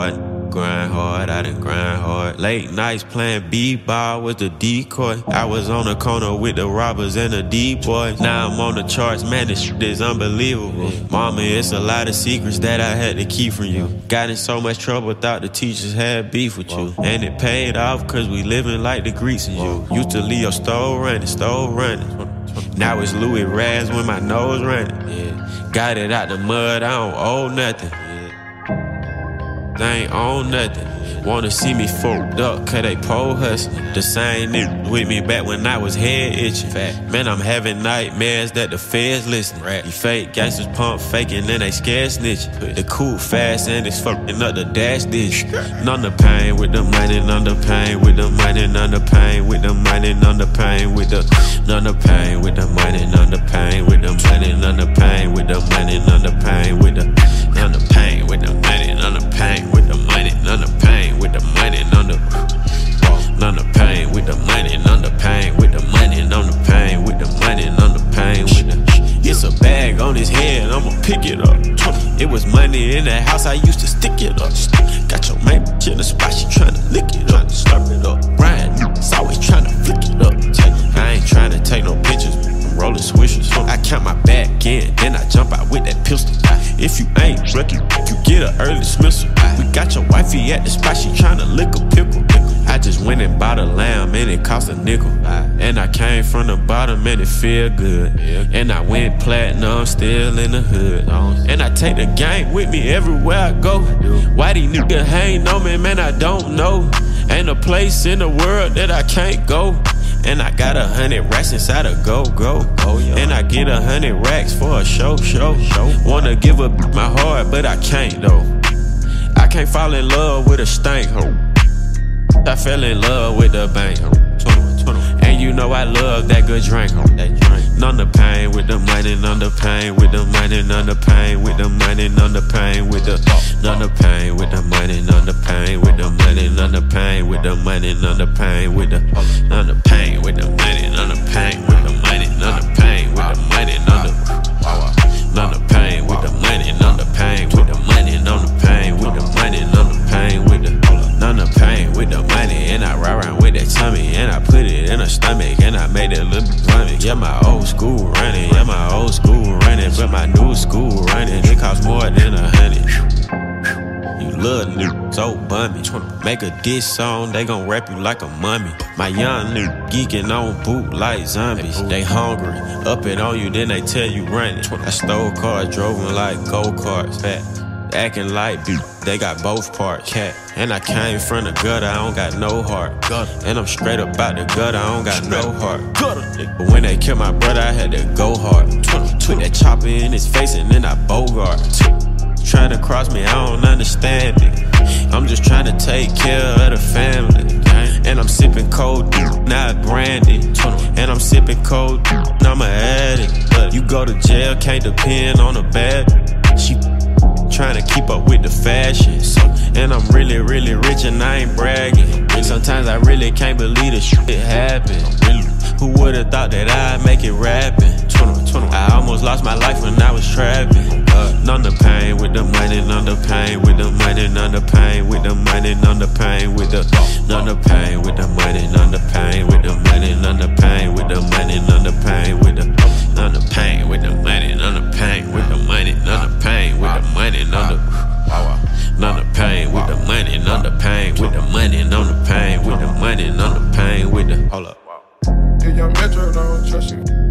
hard. Grind hard, I done grind hard. Late nights playing b-ball with the decoy. I was on the corner with the robbers and the D-boys. Now I'm on the charts, man, this shit is unbelievable. Mama, it's a lot of secrets that I had to keep from you. Got in so much trouble, thought the teachers had beef with you. And it paid off, cause we living like the Greeks and you. Used to leave your stove running, stove running. Now it's Louis Raz when my nose running. Got it out the mud, I don't owe nothing. They ain't on nothing. Wanna see me fucked up, cause they pole hustling. The same nigga with me back when I was head itching. Man, I'm having nightmares that the feds listen. You fake gangsters pump faking and they scared snitching. The cool fast and it's fucking up the dash dish. None the pain with the money, none the pain with the money, none the pain with the money, none the pain with the none the pain with the money, none the pain with the money, none the pain with the money, none the pain with pick it up. It was money in that house, I used to stick it up. Got your man in the spot, she tryna lick it up, slurp it up. Ryan, it's always tryna flick it up. I ain't tryna take no pictures, I'm rolling swishers. I count my back in, then I jump out with that pistol. If you ain't rookie, you get an early dismissal. We got your wifey at the spot, she tryna lick a pickle. Went and bought a lamb and it cost a nickel. And I came from the bottom and it feel good. And I went platinum, still in the hood. And I take the gang with me everywhere I go. Why these niggas hang on me, man, I don't know. Ain't a place in the world that I can't go. And I got a hundred racks inside a go go. And I get a hundred racks for a show show. Wanna give up my heart, but I can't though. I can't fall in love with a stank hoe. I fell in love with the bank. And you know I love that good drink. None the pain with the money, none the pain with the money, none the pain with the money, none the pain with the none the pain with the money, none the pain with the money, none the pain with the money, none the pain with the none the pain with the money, none the pain with the money, none the pain tummy, and I put it in her stomach, and I made it little bit. Yeah, my old school running, yeah, my old school running, but my new school running, it costs more than a hundred. You little nigga, so bummy. Make a diss song, they gon' rap you like a mummy. My young nigga geeking on boot like zombies. They hungry, up it on you, then they tell you run it. I stole cars, drove them like go karts. Fat. Acting like beat, they got both parts. Cat. And I came from the gutter, I don't got no heart. And I'm straight up out the gutter, I don't got no heart. But when they killed my brother, I had to go hard. Put that chopper in his face and then I bogart. Trying to cross me, I don't understand it. I'm just trying to take care of the family. And I'm sipping cold, not brandy. And I'm sipping cold, I'm an addict. You go to jail, can't depend on a bad. Trying to keep up with the fashion. So, and I'm really, really rich and I ain't bragging. And sometimes I really can't believe the shit happened. Who would've thought that I'd make it rapping? I almost lost my life when I was trapping. None the pain with the money, none the pain with the money, none the pain with the money, none the pain with the none the pain with the money, none the If young Metro don't trust you.